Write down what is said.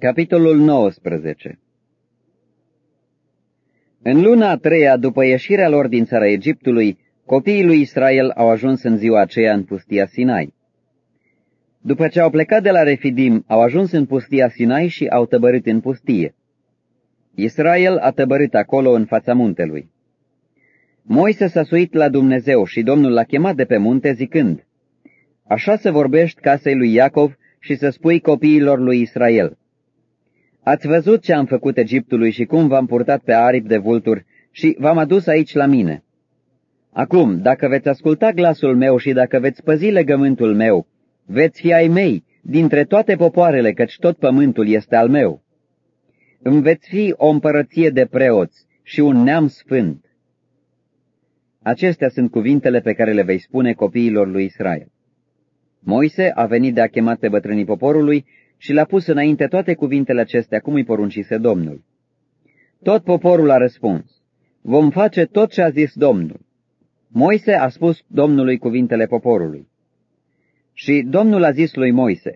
Capitolul 19 În luna a treia, după ieșirea lor din țara Egiptului, copiii lui Israel au ajuns în ziua aceea în pustia Sinai. După ce au plecat de la Refidim, au ajuns în pustia Sinai și au tăbărit în pustie. Israel a tăbărit acolo în fața muntelui. Moise s-a suit la Dumnezeu și Domnul l-a chemat de pe munte zicând, Așa să vorbești casei lui Iacov și să spui copiilor lui Israel. Ați văzut ce am făcut Egiptului și cum v-am purtat pe aripi de vulturi și v-am adus aici la mine. Acum, dacă veți asculta glasul meu și dacă veți păzi legământul meu, veți fi ai mei dintre toate popoarele, căci tot pământul este al meu. Îmi veți fi o împărăție de preoți și un neam sfânt. Acestea sunt cuvintele pe care le vei spune copiilor lui Israel. Moise a venit de a chemat pe bătrânii poporului și le-a pus înainte toate cuvintele acestea cum îi poruncise Domnul. Tot poporul a răspuns, vom face tot ce a zis Domnul. Moise a spus Domnului cuvintele poporului. Și Domnul a zis lui Moise,